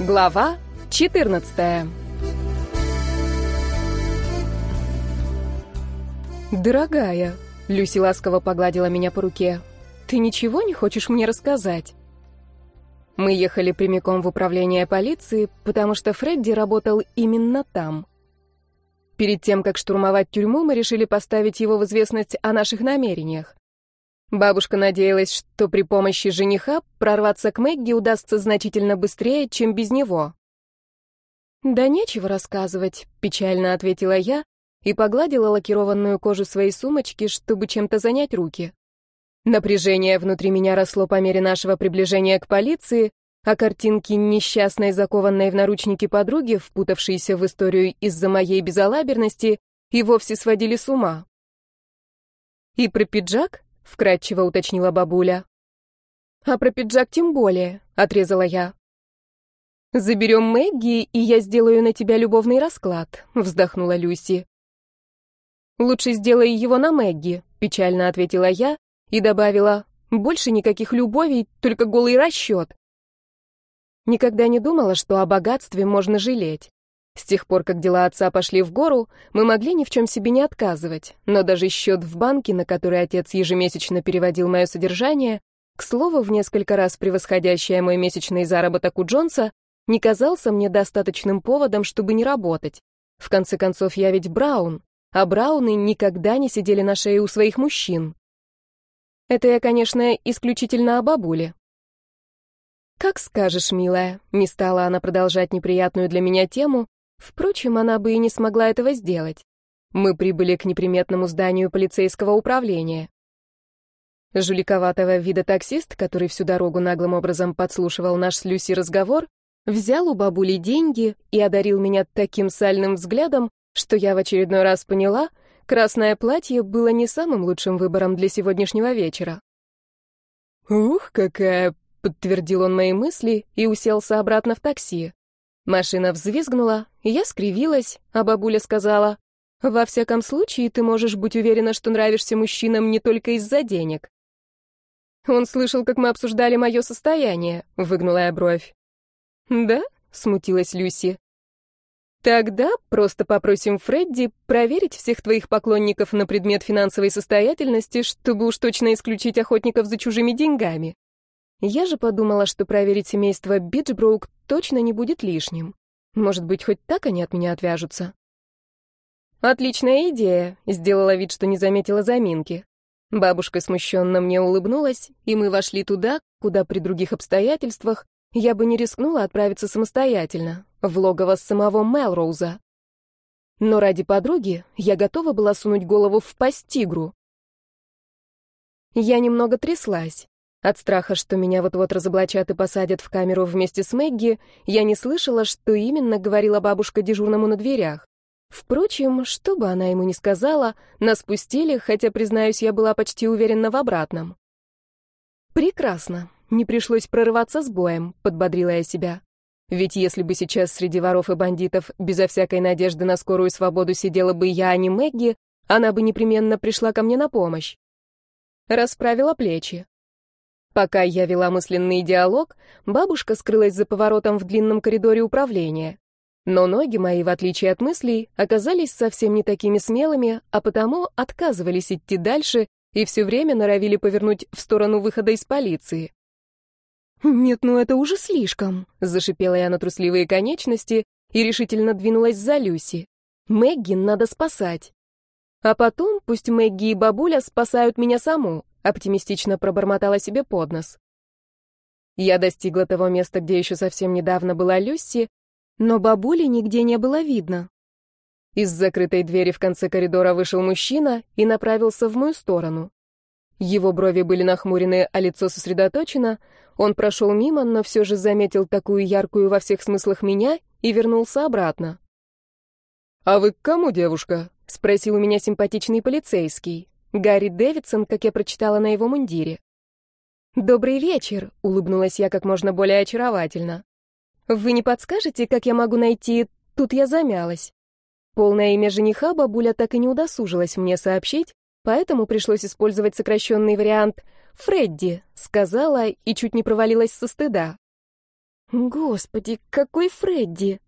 Глава 14 «Дорогая», — Люси ласково погладила меня по руке, — «ты ничего не хочешь мне рассказать?» Мы ехали прямиком в управление полиции, потому что Фредди работал именно там. Перед тем, как штурмовать тюрьму, мы решили поставить его в известность о наших намерениях. Бабушка надеялась, что при помощи жениха прорваться к Мэгги удастся значительно быстрее, чем без него. «Да нечего рассказывать», — печально ответила я и погладила лакированную кожу своей сумочки, чтобы чем-то занять руки. Напряжение внутри меня росло по мере нашего приближения к полиции, а картинки несчастной, закованной в наручники подруги, впутавшейся в историю из-за моей безалаберности, и вовсе сводили с ума. «И про пиджак?» — вкратчиво уточнила бабуля. «А про пиджак тем более», — отрезала я. «Заберем Мэгги, и я сделаю на тебя любовный расклад», — вздохнула Люси. «Лучше сделай его на Мэгги», — печально ответила я и добавила, «больше никаких любовей, только голый расчет». Никогда не думала, что о богатстве можно жалеть. С тех пор, как дела отца пошли в гору, мы могли ни в чем себе не отказывать, но даже счет в банке, на который отец ежемесячно переводил мое содержание, к слову, в несколько раз превосходящее мой месячный заработок у Джонса, не казался мне достаточным поводом, чтобы не работать. В конце концов, я ведь Браун, а Брауны никогда не сидели на шее у своих мужчин. Это я, конечно, исключительно о бабуле. «Как скажешь, милая», — не стала она продолжать неприятную для меня тему, впрочем, она бы и не смогла этого сделать. Мы прибыли к неприметному зданию полицейского управления. Жуликоватого вида таксист, который всю дорогу наглым образом подслушивал наш с Люси разговор, взял у бабули деньги и одарил меня таким сальным взглядом, что я в очередной раз поняла, красное платье было не самым лучшим выбором для сегодняшнего вечера. «Ух, какая Подтвердил он мои мысли и уселся обратно в такси. Машина взвизгнула, я скривилась, а бабуля сказала, «Во всяком случае, ты можешь быть уверена, что нравишься мужчинам не только из-за денег». Он слышал, как мы обсуждали мое состояние, выгнула я бровь. «Да?» — смутилась Люси. «Тогда просто попросим Фредди проверить всех твоих поклонников на предмет финансовой состоятельности, чтобы уж точно исключить охотников за чужими деньгами». Я же подумала, что проверить семейство Биджброук точно не будет лишним. Может быть, хоть так они от меня отвяжутся. Отличная идея, сделала вид, что не заметила заминки. Бабушка смущенно мне улыбнулась, и мы вошли туда, куда при других обстоятельствах я бы не рискнула отправиться самостоятельно, в логово самого Мелроуза. Но ради подруги я готова была сунуть голову в пасть тигру. Я немного тряслась. От страха, что меня вот-вот разоблачат и посадят в камеру вместе с Мэгги, я не слышала, что именно говорила бабушка дежурному на дверях. Впрочем, что бы она ему ни сказала, нас пустили, хотя, признаюсь, я была почти уверена в обратном. «Прекрасно. Не пришлось прорываться с боем», — подбодрила я себя. Ведь если бы сейчас среди воров и бандитов безо всякой надежды на скорую свободу сидела бы я, а не Мэгги, она бы непременно пришла ко мне на помощь. Расправила плечи. Пока я вела мысленный диалог, бабушка скрылась за поворотом в длинном коридоре управления. Но ноги мои, в отличие от мыслей, оказались совсем не такими смелыми, а потому отказывались идти дальше и все время норовили повернуть в сторону выхода из полиции. «Нет, ну это уже слишком», — зашипела я на трусливые конечности и решительно двинулась за Люси. «Мэгги надо спасать. А потом пусть Мэгги и бабуля спасают меня саму, оптимистично пробормотала себе под нос. Я достигла того места, где еще совсем недавно была Люси, но бабули нигде не было видно. Из закрытой двери в конце коридора вышел мужчина и направился в мою сторону. Его брови были нахмурены, а лицо сосредоточено. Он прошел мимо, но все же заметил такую яркую во всех смыслах меня и вернулся обратно. «А вы к кому, девушка?» — спросил у меня симпатичный полицейский. Гарри Дэвидсон, как я прочитала на его мундире. «Добрый вечер», — улыбнулась я как можно более очаровательно. «Вы не подскажете, как я могу найти...» Тут я замялась. Полное имя жениха бабуля так и не удосужилась мне сообщить, поэтому пришлось использовать сокращенный вариант «Фредди», — сказала и чуть не провалилась со стыда. Господи, какой Фредди!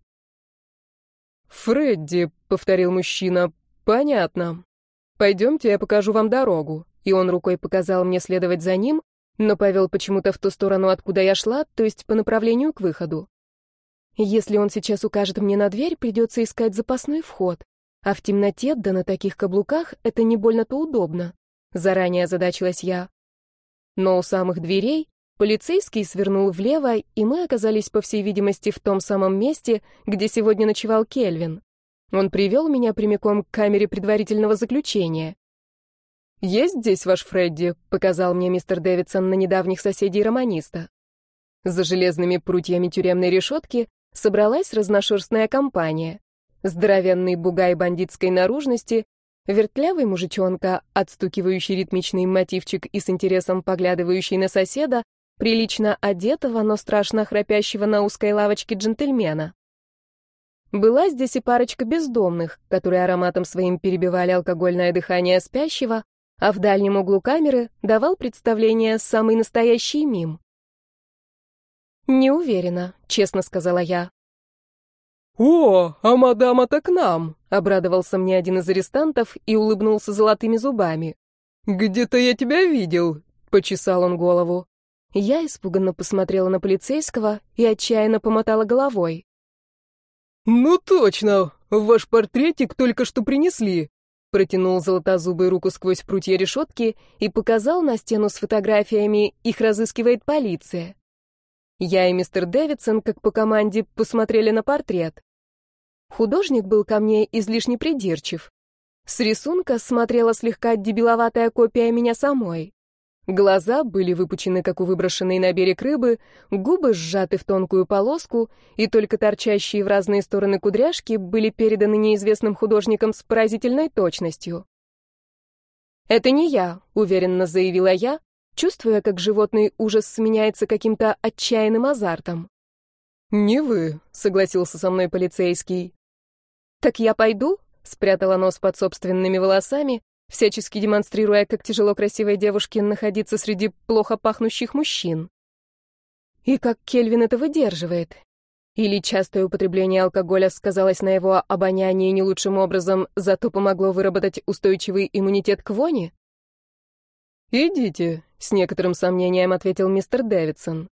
«Фредди», — повторил мужчина, — «понятно. Пойдемте, я покажу вам дорогу». И он рукой показал мне следовать за ним, но повел почему-то в ту сторону, откуда я шла, то есть по направлению к выходу. Если он сейчас укажет мне на дверь, придется искать запасной вход. А в темноте, да на таких каблуках, это не больно-то удобно. Заранее озадачилась я. Но у самых дверей полицейский свернул влево, и мы оказались, по всей видимости, в том самом месте, где сегодня ночевал Кельвин. Он привел меня прямиком к камере предварительного заключения. «Есть здесь ваш Фредди?» — показал мне мистер Дэвидсон на недавних соседей романиста. За железными прутьями тюремной решетки собралась разношерстная компания. Здоровенный бугай бандитской наружности, вертлявый мужичонка, отстукивающий ритмичный мотивчик и с интересом поглядывающий на соседа, прилично одетого, но страшно храпящего на узкой лавочке джентльмена. Была здесь и парочка бездомных, которые ароматом своим перебивали алкогольное дыхание спящего, а в дальнем углу камеры давал представление самый настоящий мим. «Не уверена», — честно сказала я. «О, а мадама-то к нам!» — обрадовался мне один из арестантов и улыбнулся золотыми зубами. «Где-то я тебя видел», — почесал он голову. Я испуганно посмотрела на полицейского и отчаянно помотала головой. «Ну точно! Ваш портретик только что принесли!» Протянул золотозубый руку сквозь прутья решетки и показал на стену с фотографиями, их разыскивает полиция. Я и мистер Дэвидсон, как по команде, посмотрели на портрет. Художник был ко мне излишне придирчив. С рисунка смотрела слегка дебиловатая копия меня самой. Глаза были выпучены, как у выброшенной на берег рыбы, губы сжаты в тонкую полоску, и только торчащие в разные стороны кудряшки были переданы неизвестным художником с поразительной точностью. «Это не я», — уверенно заявила я, чувствуя, как животный ужас сменяется каким-то отчаянным азартом. «Не вы», — согласился со мной полицейский. «Так я пойду?» — спрятала нос под собственными волосами, всячески демонстрируя, как тяжело красивой девушке находиться среди плохо пахнущих мужчин. И как Кельвин это выдерживает? Или частое употребление алкоголя сказалось на его обонянии не лучшим образом, зато помогло выработать устойчивый иммунитет к воне? «Идите», — с некоторым сомнением ответил мистер Дэвидсон.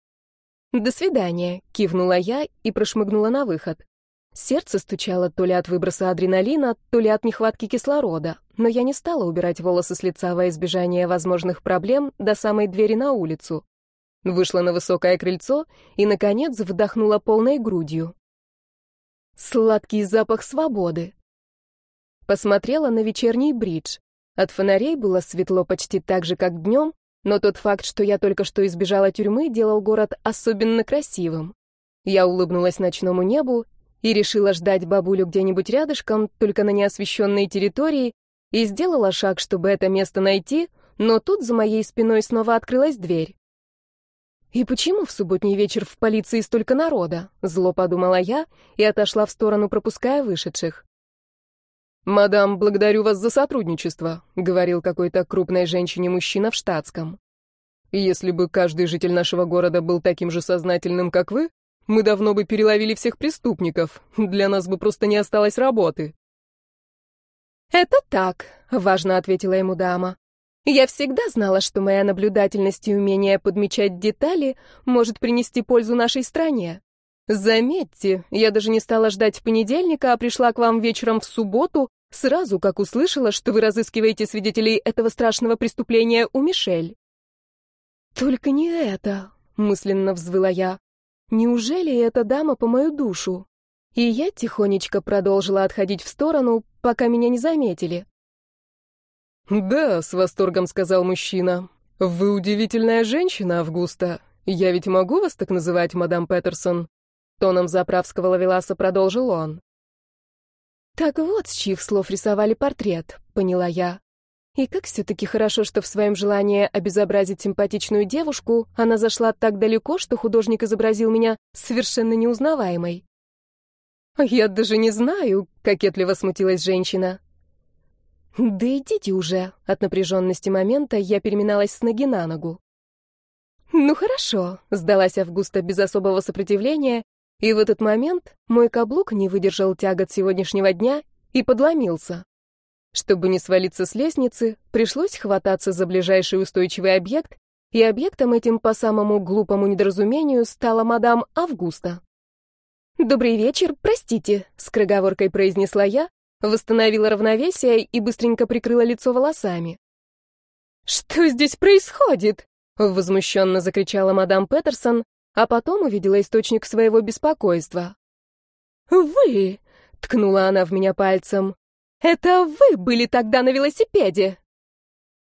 «До свидания», — кивнула я и прошмыгнула на выход. Сердце стучало то ли от выброса адреналина, то ли от нехватки кислорода, но я не стала убирать волосы с лица во избежание возможных проблем до самой двери на улицу. Вышла на высокое крыльцо и, наконец, вдохнула полной грудью. Сладкий запах свободы. Посмотрела на вечерний бридж. От фонарей было светло почти так же, как днем, но тот факт, что я только что избежала тюрьмы, делал город особенно красивым. Я улыбнулась ночному небу и решила ждать бабулю где-нибудь рядышком, только на неосвещенной территории, и сделала шаг, чтобы это место найти, но тут за моей спиной снова открылась дверь. «И почему в субботний вечер в полиции столько народа?» — зло подумала я и отошла в сторону, пропуская вышедших. «Мадам, благодарю вас за сотрудничество», — говорил какой-то крупной женщине мужчина в штатском. «Если бы каждый житель нашего города был таким же сознательным, как вы, мы давно бы переловили всех преступников. Для нас бы просто не осталось работы. Это так, важно ответила ему дама. Я всегда знала, что моя наблюдательность и умение подмечать детали может принести пользу нашей стране. Заметьте, я даже не стала ждать понедельника, а пришла к вам вечером в субботу, сразу как услышала, что вы разыскиваете свидетелей этого страшного преступления у Мишель. Только не это, мысленно взвыла я. Неужели эта дама по мою душу? И я тихонечко продолжила отходить в сторону, пока меня не заметили. «Да», — с восторгом сказал мужчина. «Вы удивительная женщина, Августа. Я ведь могу вас так называть, мадам Петерсон?» Тоном заправского лавеласа продолжил он. «Так вот, с чьих слов рисовали портрет», — поняла я. И как все-таки хорошо, что в своем желании обезобразить симпатичную девушку она зашла так далеко, что художник изобразил меня совершенно неузнаваемой. «Я даже не знаю», — кокетливо смутилась женщина. «Да идите уже», — от напряженности момента я переминалась с ноги на ногу. «Ну хорошо», — сдалась Августа без особого сопротивления, и в этот момент мой каблук не выдержал тягот сегодняшнего дня и подломился. Чтобы не свалиться с лестницы, пришлось хвататься за ближайший устойчивый объект, и объектом этим по самому глупому недоразумению стала мадам Августа. «Добрый вечер, простите», — скороговоркой произнесла я, восстановила равновесие и быстренько прикрыла лицо волосами. «Что здесь происходит?» — возмущенно закричала мадам Петерсон, а потом увидела источник своего беспокойства. «Вы!» — ткнула она в меня пальцем. «Это вы были тогда на велосипеде?»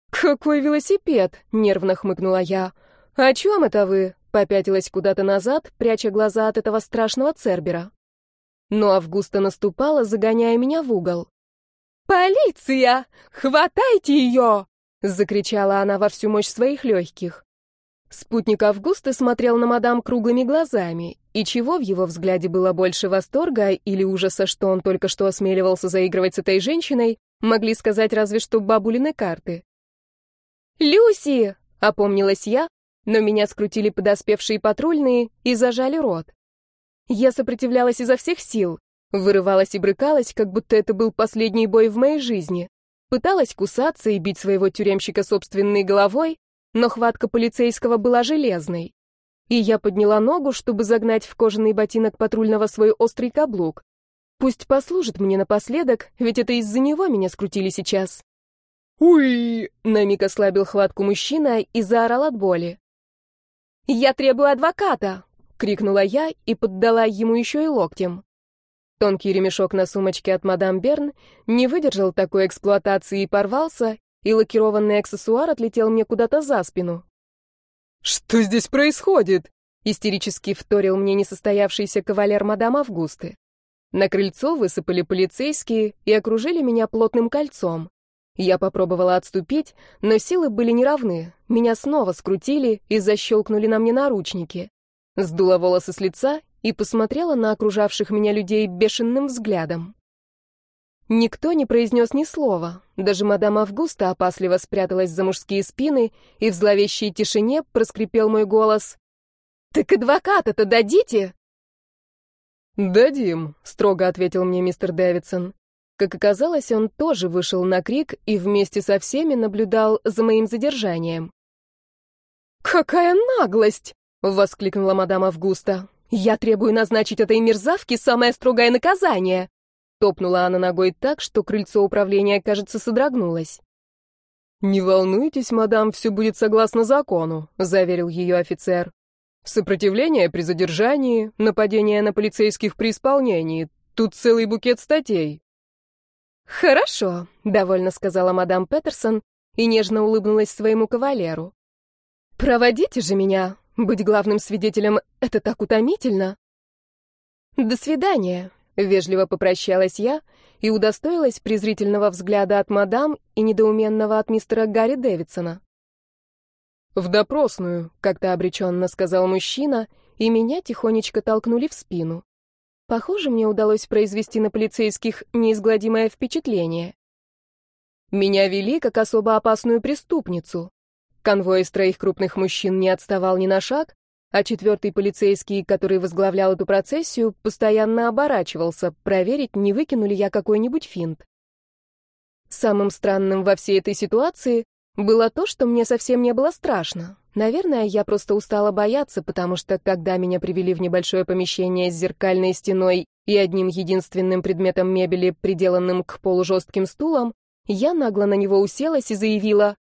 «Какой велосипед?» — нервно хмыкнула я. «О чем это вы?» — попятилась куда-то назад, пряча глаза от этого страшного цербера. Но Августа наступала, загоняя меня в угол. «Полиция! Хватайте ее!» — закричала она во всю мощь своих легких. Спутник Августы смотрел на мадам круглыми глазами, и чего в его взгляде было больше восторга или ужаса, что он только что осмеливался заигрывать с этой женщиной, могли сказать разве что бабулины карты. «Люси!» — опомнилась я, но меня скрутили подоспевшие патрульные и зажали рот. Я сопротивлялась изо всех сил, вырывалась и брыкалась, как будто это был последний бой в моей жизни. Пыталась кусаться и бить своего тюремщика собственной головой, но хватка полицейского была железной. И я подняла ногу, чтобы загнать в кожаный ботинок патрульного свой острый каблук. Пусть послужит мне напоследок, ведь это из-за него меня скрутили сейчас. «Уй!» — на миг ослабил хватку мужчина и заорал от боли. «Я требую адвоката!» — крикнула я и поддала ему еще и локтем. Тонкий ремешок на сумочке от мадам Берн не выдержал такой эксплуатации и порвался, и лакированный аксессуар отлетел мне куда-то за спину. «Что здесь происходит?» — истерически вторил мне несостоявшийся кавалер мадам Августы. На крыльцо высыпали полицейские и окружили меня плотным кольцом. Я попробовала отступить, но силы были неравны. Меня снова скрутили и защелкнули на мне наручники. Сдула волосы с лица и посмотрела на окружавших меня людей бешеным взглядом. Никто не произнес ни слова. Даже мадам Августа опасливо спряталась за мужские спины, и в зловещей тишине проскрипел мой голос. «Так адвоката-то дадите?» «Дадим», — строго ответил мне мистер Дэвидсон. Как оказалось, он тоже вышел на крик и вместе со всеми наблюдал за моим задержанием. «Какая наглость!» — воскликнула мадам Августа. «Я требую назначить этой мерзавке самое строгое наказание!» Топнула она ногой так, что крыльцо управления, кажется, содрогнулось. «Не волнуйтесь, мадам, все будет согласно закону», — заверил ее офицер. «Сопротивление при задержании, нападение на полицейских при исполнении. Тут целый букет статей». «Хорошо», — довольно сказала мадам Петерсон и нежно улыбнулась своему кавалеру. «Проводите же меня, быть главным свидетелем — это так утомительно. До свидания, вежливо попрощалась я и удостоилась презрительного взгляда от мадам и недоуменного от мистера Гарри Дэвидсона. В допросную, как-то обреченно сказал мужчина, и меня тихонечко толкнули в спину. Похоже, мне удалось произвести на полицейских неизгладимое впечатление. Меня вели как особо опасную преступницу. Конвой из троих крупных мужчин не отставал ни на шаг, а четвертый полицейский, который возглавлял эту процессию, постоянно оборачивался, проверить, не выкину ли я какой-нибудь финт. Самым странным во всей этой ситуации было то, что мне совсем не было страшно. Наверное, я просто устала бояться, потому что, когда меня привели в небольшое помещение с зеркальной стеной и одним единственным предметом мебели, приделанным к полу жестким стулом, я нагло на него уселась и заявила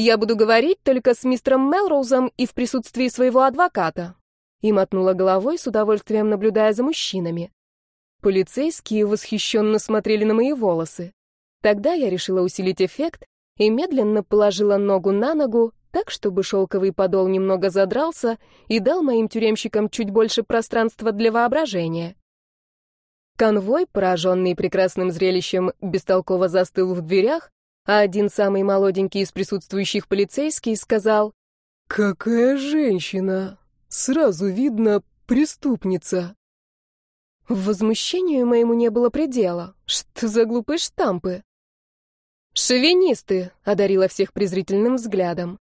я буду говорить только с мистером Мелроузом и в присутствии своего адвоката. И мотнула головой, с удовольствием наблюдая за мужчинами. Полицейские восхищенно смотрели на мои волосы. Тогда я решила усилить эффект и медленно положила ногу на ногу, так, чтобы шелковый подол немного задрался и дал моим тюремщикам чуть больше пространства для воображения. Конвой, пораженный прекрасным зрелищем, бестолково застыл в дверях, а один самый молоденький из присутствующих полицейский сказал, «Какая женщина! Сразу видно, преступница!» Возмущению моему не было предела. Что за глупые штампы? «Шовинисты!» — одарила всех презрительным взглядом.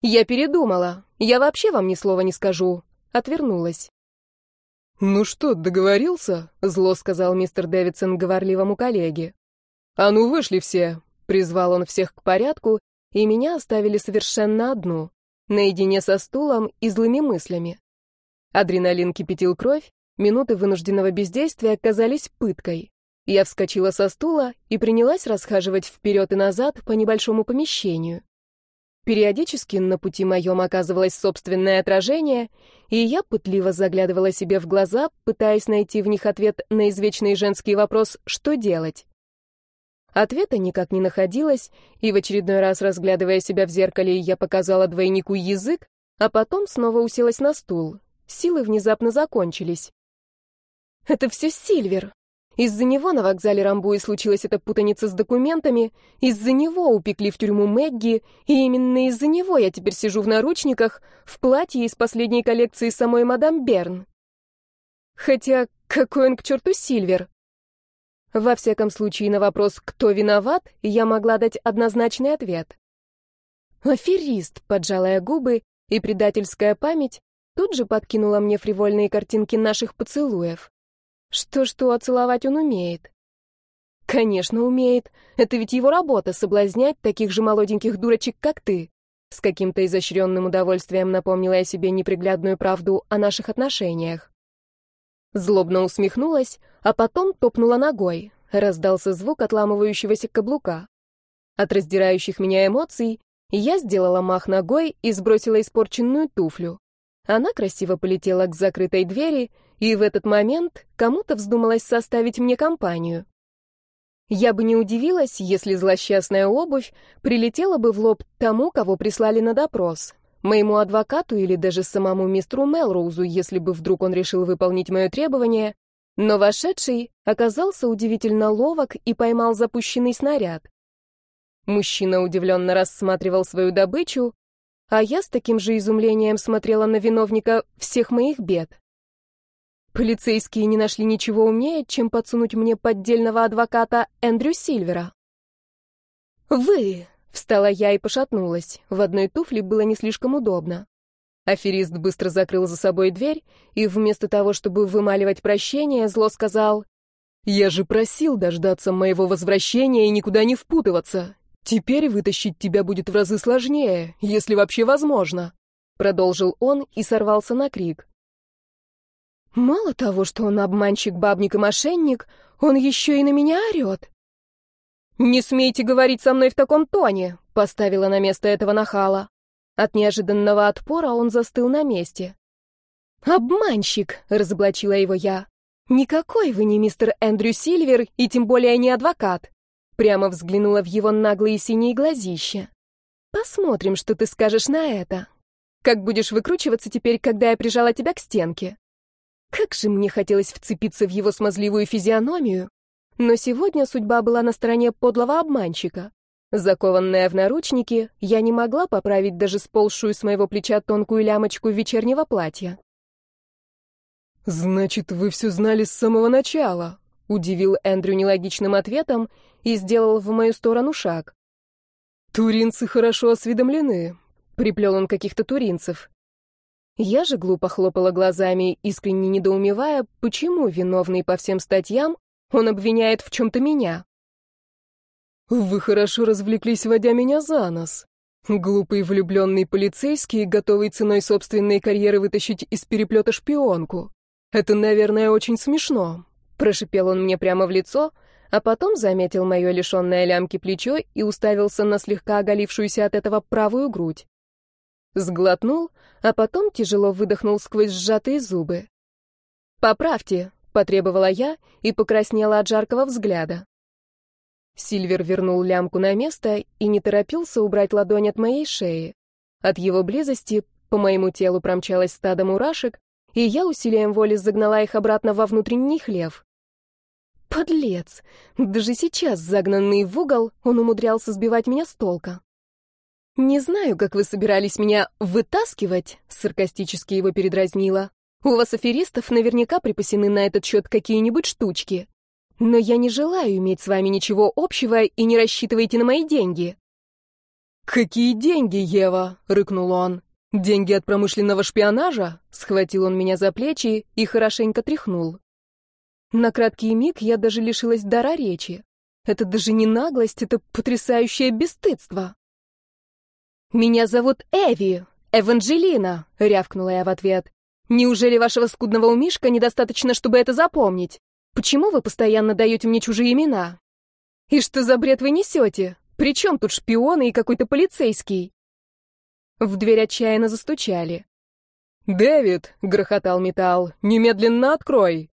«Я передумала. Я вообще вам ни слова не скажу. Отвернулась. «Ну что, договорился?» — зло сказал мистер Дэвидсон говорливому коллеге. «А ну, вышли все!» — призвал он всех к порядку, и меня оставили совершенно одну, наедине со стулом и злыми мыслями. Адреналин кипятил кровь, минуты вынужденного бездействия оказались пыткой. Я вскочила со стула и принялась расхаживать вперед и назад по небольшому помещению. Периодически на пути моем оказывалось собственное отражение, и я пытливо заглядывала себе в глаза, пытаясь найти в них ответ на извечный женский вопрос «что делать?». Ответа никак не находилось, и в очередной раз, разглядывая себя в зеркале, я показала двойнику язык, а потом снова уселась на стул. Силы внезапно закончились. «Это все Сильвер», из-за него на вокзале Рамбуи случилась эта путаница с документами, из-за него упекли в тюрьму Мэгги, и именно из-за него я теперь сижу в наручниках, в платье из последней коллекции самой мадам Берн. Хотя, какой он к черту Сильвер? Во всяком случае, на вопрос «кто виноват?» я могла дать однозначный ответ. Аферист, поджалая губы, и предательская память тут же подкинула мне фривольные картинки наших поцелуев. Что-что, а целовать он умеет. Конечно, умеет. Это ведь его работа — соблазнять таких же молоденьких дурочек, как ты. С каким-то изощренным удовольствием напомнила я себе неприглядную правду о наших отношениях. Злобно усмехнулась, а потом топнула ногой. Раздался звук отламывающегося каблука. От раздирающих меня эмоций я сделала мах ногой и сбросила испорченную туфлю. Она красиво полетела к закрытой двери, и в этот момент кому-то вздумалось составить мне компанию. Я бы не удивилась, если злосчастная обувь прилетела бы в лоб тому, кого прислали на допрос, моему адвокату или даже самому мистеру Мелроузу, если бы вдруг он решил выполнить мое требование, но вошедший оказался удивительно ловок и поймал запущенный снаряд. Мужчина удивленно рассматривал свою добычу, а я с таким же изумлением смотрела на виновника всех моих бед. Полицейские не нашли ничего умнее, чем подсунуть мне поддельного адвоката Эндрю Сильвера. «Вы!» — встала я и пошатнулась. В одной туфле было не слишком удобно. Аферист быстро закрыл за собой дверь и вместо того, чтобы вымаливать прощение, зло сказал, «Я же просил дождаться моего возвращения и никуда не впутываться. Теперь вытащить тебя будет в разы сложнее, если вообще возможно», — продолжил он и сорвался на крик. Мало того, что он обманщик, бабник и мошенник, он еще и на меня орет. «Не смейте говорить со мной в таком тоне», — поставила на место этого нахала. От неожиданного отпора он застыл на месте. «Обманщик», — разоблачила его я. «Никакой вы не мистер Эндрю Сильвер и тем более не адвокат». Прямо взглянула в его наглые синие глазища. «Посмотрим, что ты скажешь на это. Как будешь выкручиваться теперь, когда я прижала тебя к стенке?» Как же мне хотелось вцепиться в его смазливую физиономию. Но сегодня судьба была на стороне подлого обманщика. Закованная в наручники, я не могла поправить даже сползшую с моего плеча тонкую лямочку вечернего платья. «Значит, вы все знали с самого начала», — удивил Эндрю нелогичным ответом и сделал в мою сторону шаг. «Туринцы хорошо осведомлены», — приплел он каких-то туринцев. Я же глупо хлопала глазами, искренне недоумевая, почему виновный по всем статьям он обвиняет в чем-то меня. «Вы хорошо развлеклись, водя меня за нос. Глупый влюбленный полицейский, готовый ценой собственной карьеры вытащить из переплета шпионку. Это, наверное, очень смешно», — прошипел он мне прямо в лицо, а потом заметил мое лишенное лямки плечо и уставился на слегка оголившуюся от этого правую грудь. Сглотнул, а потом тяжело выдохнул сквозь сжатые зубы. «Поправьте», — потребовала я и покраснела от жаркого взгляда. Сильвер вернул лямку на место и не торопился убрать ладонь от моей шеи. От его близости по моему телу промчалось стадо мурашек, и я усилием воли загнала их обратно во внутренний хлев. Подлец! Даже сейчас, загнанный в угол, он умудрялся сбивать меня с толка. «Не знаю, как вы собирались меня вытаскивать», — саркастически его передразнила. «У вас аферистов наверняка припасены на этот счет какие-нибудь штучки. Но я не желаю иметь с вами ничего общего и не рассчитывайте на мои деньги». «Какие деньги, Ева?» — рыкнул он. Деньги от промышленного шпионажа? Схватил он меня за плечи и хорошенько тряхнул. На краткий миг я даже лишилась дара речи. Это даже не наглость, это потрясающее бесстыдство. «Меня зовут Эви, Эванжелина», — рявкнула я в ответ. «Неужели вашего скудного умишка недостаточно, чтобы это запомнить? Почему вы постоянно даете мне чужие имена? И что за бред вы несете? При чем тут шпионы и какой-то полицейский?» В дверь отчаянно застучали. «Дэвид!» — грохотал металл. «Немедленно открой!»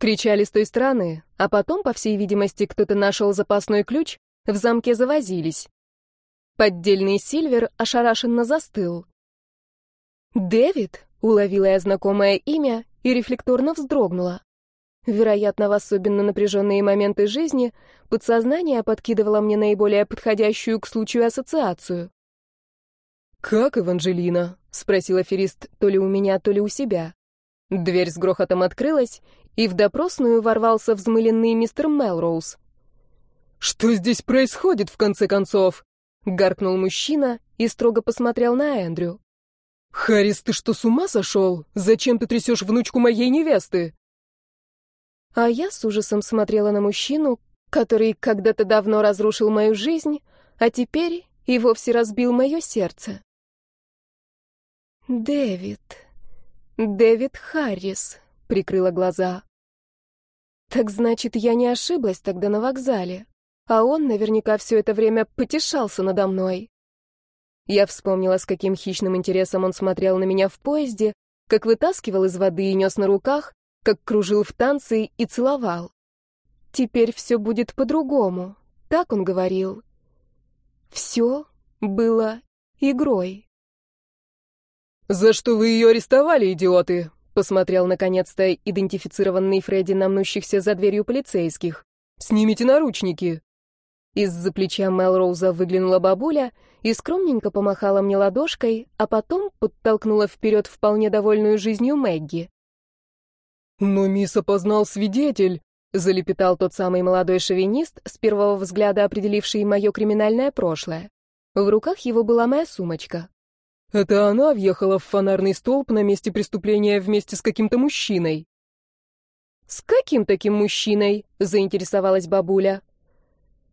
Кричали с той стороны, а потом, по всей видимости, кто-то нашел запасной ключ, в замке завозились. Поддельный Сильвер ошарашенно застыл. «Дэвид?» — уловила я знакомое имя и рефлекторно вздрогнула. Вероятно, в особенно напряженные моменты жизни подсознание подкидывало мне наиболее подходящую к случаю ассоциацию. «Как, Эванжелина?» — спросил аферист то ли у меня, то ли у себя. Дверь с грохотом открылась, и в допросную ворвался взмыленный мистер Мелроуз. «Что здесь происходит, в конце концов?» — гаркнул мужчина и строго посмотрел на Эндрю. «Харрис, ты что, с ума сошел? Зачем ты трясешь внучку моей невесты?» А я с ужасом смотрела на мужчину, который когда-то давно разрушил мою жизнь, а теперь и вовсе разбил мое сердце. «Дэвид, Дэвид Харрис», — прикрыла глаза. «Так значит, я не ошиблась тогда на вокзале а он наверняка все это время потешался надо мной. Я вспомнила, с каким хищным интересом он смотрел на меня в поезде, как вытаскивал из воды и нес на руках, как кружил в танцы и целовал. Теперь все будет по-другому, так он говорил. Все было игрой. «За что вы ее арестовали, идиоты?» — посмотрел, наконец-то, идентифицированный Фредди на мнущихся за дверью полицейских. «Снимите наручники!» Из-за плеча Мелроуза выглянула бабуля и скромненько помахала мне ладошкой, а потом подтолкнула вперед вполне довольную жизнью Мэгги. «Но мисс опознал свидетель», — залепетал тот самый молодой шовинист, с первого взгляда определивший мое криминальное прошлое. В руках его была моя сумочка. «Это она въехала в фонарный столб на месте преступления вместе с каким-то мужчиной». «С каким таким мужчиной?» — заинтересовалась бабуля.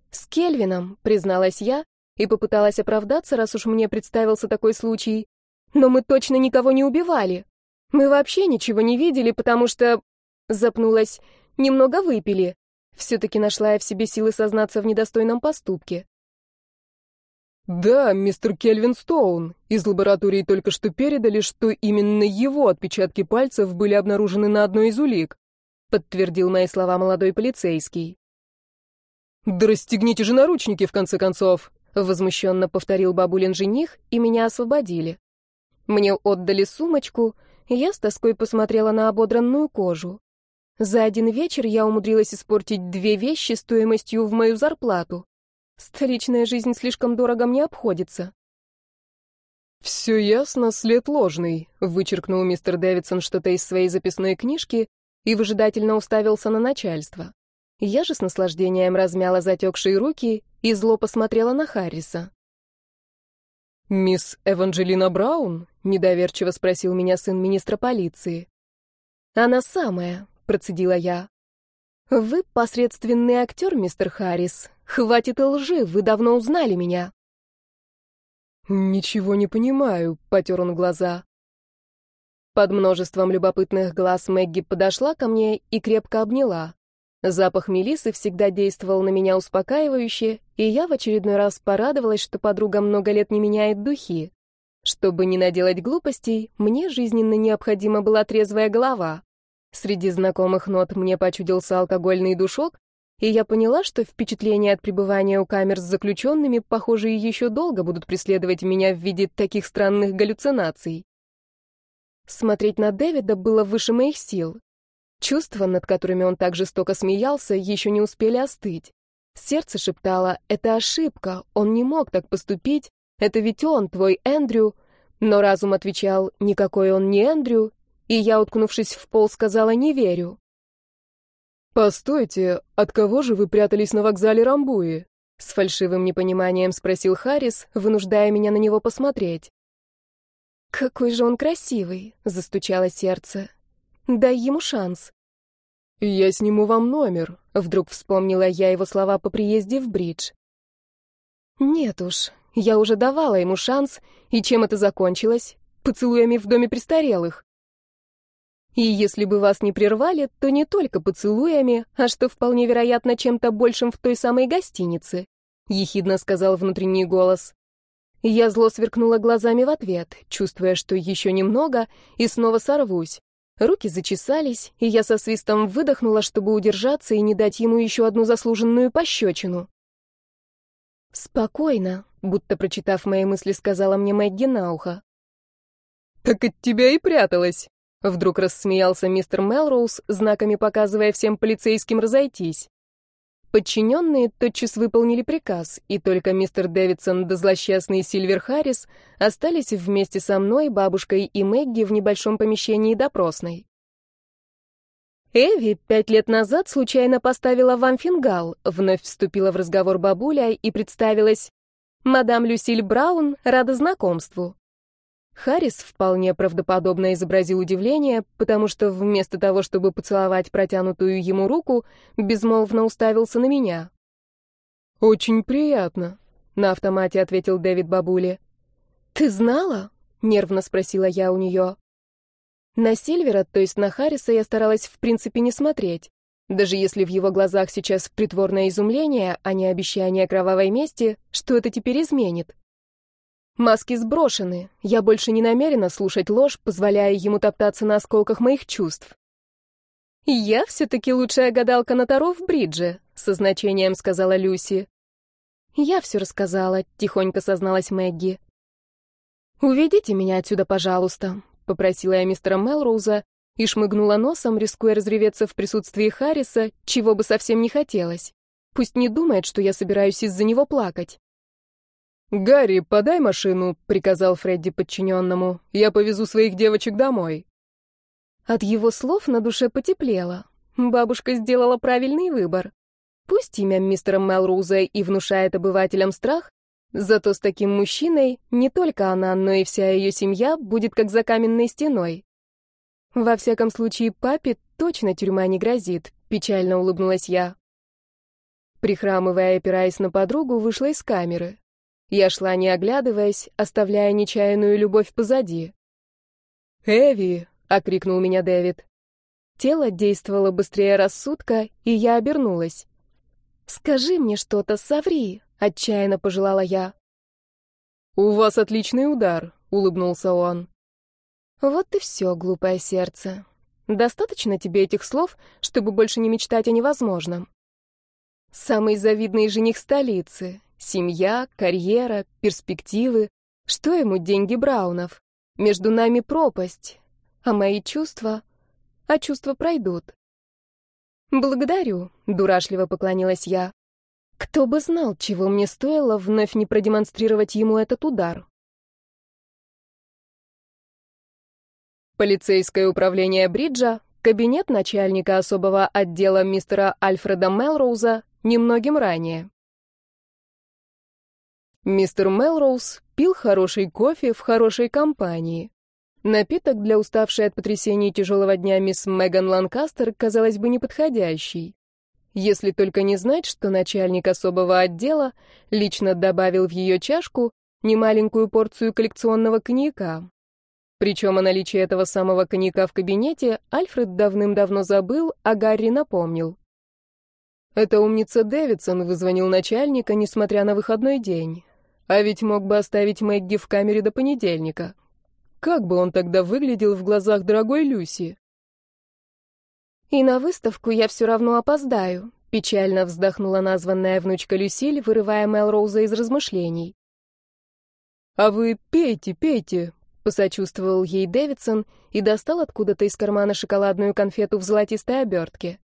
«С Кельвином», — призналась я и попыталась оправдаться, раз уж мне представился такой случай. «Но мы точно никого не убивали. Мы вообще ничего не видели, потому что...» Запнулась. «Немного выпили». Все-таки нашла я в себе силы сознаться в недостойном поступке. «Да, мистер Кельвин Стоун. Из лаборатории только что передали, что именно его отпечатки пальцев были обнаружены на одной из улик», подтвердил мои слова молодой полицейский. «Да расстегните же наручники, в конце концов!» Возмущенно повторил бабулин жених, и меня освободили. Мне отдали сумочку, я с тоской посмотрела на ободранную кожу. За один вечер я умудрилась испортить две вещи стоимостью в мою зарплату. Столичная жизнь слишком дорого мне обходится. «Все ясно, след ложный», — вычеркнул мистер Дэвидсон что-то из своей записной книжки и выжидательно уставился на начальство. Я же с наслаждением размяла затекшие руки и зло посмотрела на Харриса. «Мисс Эванжелина Браун?» — недоверчиво спросил меня сын министра полиции. «Она самая», — процедила я. «Вы посредственный актер, мистер Харрис. Хватит лжи, вы давно узнали меня». «Ничего не понимаю», — потер он глаза. Под множеством любопытных глаз Мэгги подошла ко мне и крепко обняла. Запах мелисы всегда действовал на меня успокаивающе, и я в очередной раз порадовалась, что подруга много лет не меняет духи. Чтобы не наделать глупостей, мне жизненно необходима была трезвая голова. Среди знакомых нот мне почудился алкогольный душок, и я поняла, что впечатления от пребывания у камер с заключенными, похоже, еще долго будут преследовать меня в виде таких странных галлюцинаций. Смотреть на Дэвида было выше моих сил. Чувства, над которыми он так жестоко смеялся, еще не успели остыть. Сердце шептало «это ошибка, он не мог так поступить, это ведь он, твой Эндрю». Но разум отвечал «никакой он не Эндрю», и я, уткнувшись в пол, сказала «не верю». «Постойте, от кого же вы прятались на вокзале Рамбуи?» С фальшивым непониманием спросил Харрис, вынуждая меня на него посмотреть. «Какой же он красивый!» — застучало сердце. «Дай ему шанс». «Я сниму вам номер», — вдруг вспомнила я его слова по приезде в бридж. «Нет уж, я уже давала ему шанс, и чем это закончилось? Поцелуями в доме престарелых. И если бы вас не прервали, то не только поцелуями, а что вполне вероятно чем-то большим в той самой гостинице», — ехидно сказал внутренний голос. Я зло сверкнула глазами в ответ, чувствуя, что еще немного, и снова сорвусь. Руки зачесались, и я со свистом выдохнула, чтобы удержаться и не дать ему еще одну заслуженную пощечину. «Спокойно», — будто прочитав мои мысли, сказала мне Мэгги на ухо. «Так от тебя и пряталась», — вдруг рассмеялся мистер Мелроуз, знаками показывая всем полицейским разойтись. Подчиненные тотчас выполнили приказ, и только мистер Дэвидсон да злосчастный Сильвер Харрис остались вместе со мной, бабушкой и Мэгги в небольшом помещении допросной. «Эви пять лет назад случайно поставила вам фингал», — вновь вступила в разговор бабуля и представилась. «Мадам Люсиль Браун, рада знакомству». Харрис вполне правдоподобно изобразил удивление, потому что вместо того, чтобы поцеловать протянутую ему руку, безмолвно уставился на меня. «Очень приятно», — на автомате ответил Дэвид бабуле. «Ты знала?» — нервно спросила я у нее. На Сильвера, то есть на Харриса, я старалась в принципе не смотреть. Даже если в его глазах сейчас притворное изумление, а не обещание кровавой мести, что это теперь изменит? Маски сброшены. Я больше не намерена слушать ложь, позволяя ему топтаться на осколках моих чувств. «Я все-таки лучшая гадалка на Таро в бридже», — со значением сказала Люси. «Я все рассказала», — тихонько созналась Мэгги. «Уведите меня отсюда, пожалуйста», — попросила я мистера Мелроуза и шмыгнула носом, рискуя разреветься в присутствии Харриса, чего бы совсем не хотелось. Пусть не думает, что я собираюсь из-за него плакать. «Гарри, подай машину», — приказал Фредди подчиненному. «Я повезу своих девочек домой». От его слов на душе потеплело. Бабушка сделала правильный выбор. Пусть имя мистера Мелроуза и внушает обывателям страх, зато с таким мужчиной не только она, но и вся ее семья будет как за каменной стеной. Во всяком случае, папе точно тюрьма не грозит, печально улыбнулась я. Прихрамывая опираясь на подругу, вышла из камеры. Я шла, не оглядываясь, оставляя нечаянную любовь позади. «Эви!» — окрикнул меня Дэвид. Тело действовало быстрее рассудка, и я обернулась. «Скажи мне что-то, соври!» — отчаянно пожелала я. «У вас отличный удар», — улыбнулся он. «Вот и все, глупое сердце. Достаточно тебе этих слов, чтобы больше не мечтать о невозможном. Самый завидный жених столицы, Семья, карьера, перспективы. Что ему деньги Браунов? Между нами пропасть. А мои чувства? А чувства пройдут. Благодарю, дурашливо поклонилась я. Кто бы знал, чего мне стоило вновь не продемонстрировать ему этот удар. Полицейское управление Бриджа, кабинет начальника особого отдела мистера Альфреда Мелроуза, немногим ранее. Мистер Мелроуз пил хороший кофе в хорошей компании. Напиток для уставшей от потрясений тяжелого дня мисс Меган Ланкастер, казалось бы, неподходящий. Если только не знать, что начальник особого отдела лично добавил в ее чашку немаленькую порцию коллекционного коньяка. Причем о наличии этого самого коньяка в кабинете Альфред давным-давно забыл, а Гарри напомнил. Это умница Дэвидсон вызвонил начальника, несмотря на выходной день. А ведь мог бы оставить Мэгги в камере до понедельника. Как бы он тогда выглядел в глазах дорогой Люси? И на выставку я все равно опоздаю, печально вздохнула названная внучка Люсиль, вырывая Мелроуза из размышлений. А вы пейте, пейте, посочувствовал ей Дэвидсон и достал откуда-то из кармана шоколадную конфету в золотистой обертке.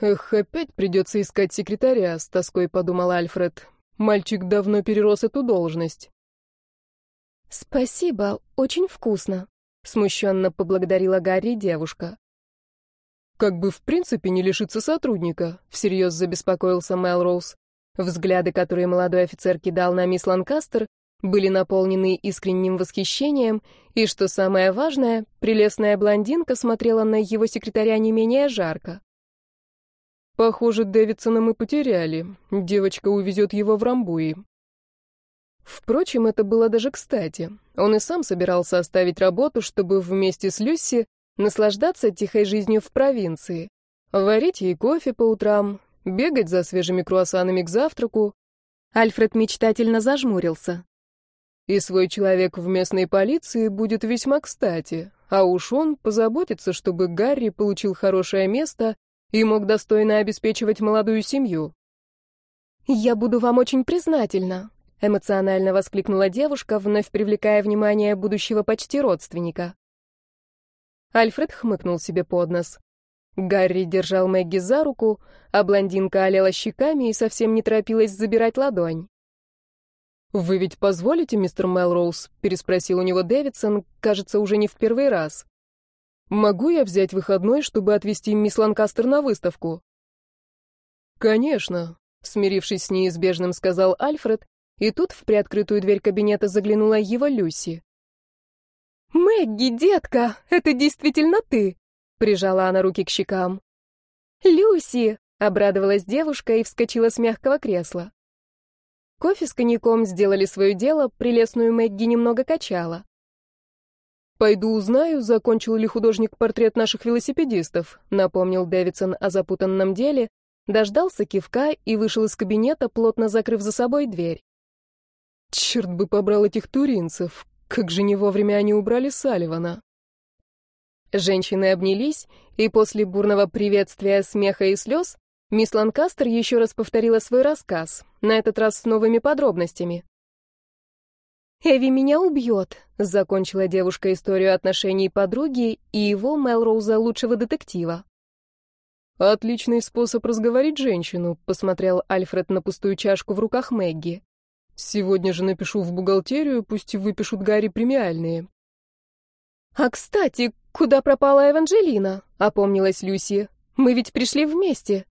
Эх, опять придется искать секретаря, с тоской подумал Альфред. Мальчик давно перерос эту должность. «Спасибо, очень вкусно», — смущенно поблагодарила Гарри девушка. «Как бы в принципе не лишиться сотрудника», — всерьез забеспокоился Мелроуз. Взгляды, которые молодой офицер кидал на мисс Ланкастер, были наполнены искренним восхищением, и, что самое важное, прелестная блондинка смотрела на его секретаря не менее жарко. «Похоже, Дэвидсона мы потеряли. Девочка увезет его в Рамбуи». Впрочем, это было даже кстати. Он и сам собирался оставить работу, чтобы вместе с Люси наслаждаться тихой жизнью в провинции. Варить ей кофе по утрам, бегать за свежими круассанами к завтраку. Альфред мечтательно зажмурился. И свой человек в местной полиции будет весьма кстати, а уж он позаботится, чтобы Гарри получил хорошее место и мог достойно обеспечивать молодую семью. «Я буду вам очень признательна», — эмоционально воскликнула девушка, вновь привлекая внимание будущего почти родственника. Альфред хмыкнул себе под нос. Гарри держал Мэгги за руку, а блондинка олела щеками и совсем не торопилась забирать ладонь. «Вы ведь позволите, мистер Мелроуз?» — переспросил у него Дэвидсон, кажется, уже не в первый раз. «Могу я взять выходной, чтобы отвезти мисс Ланкастер на выставку?» «Конечно», — смирившись с неизбежным, сказал Альфред, и тут в приоткрытую дверь кабинета заглянула его Люси. «Мэгги, детка, это действительно ты!» — прижала она руки к щекам. «Люси!» — обрадовалась девушка и вскочила с мягкого кресла. Кофе с коньяком сделали свое дело, прелестную Мэгги немного качала. «Пойду узнаю, закончил ли художник портрет наших велосипедистов», напомнил Дэвидсон о запутанном деле, дождался кивка и вышел из кабинета, плотно закрыв за собой дверь. Черт бы побрал этих туринцев, как же не вовремя они убрали Салливана. Женщины обнялись, и после бурного приветствия, смеха и слез мисс Ланкастер еще раз повторила свой рассказ, на этот раз с новыми подробностями. «Эви меня убьет», — закончила девушка историю отношений подруги и его, Мелроуза, лучшего детектива. «Отличный способ разговорить женщину», — посмотрел Альфред на пустую чашку в руках Мэгги. Сегодня же напишу в бухгалтерию, пусть выпишут Гарри премиальные. А, кстати, куда пропала Эванжелина? Опомнилась Люси. Мы ведь пришли вместе.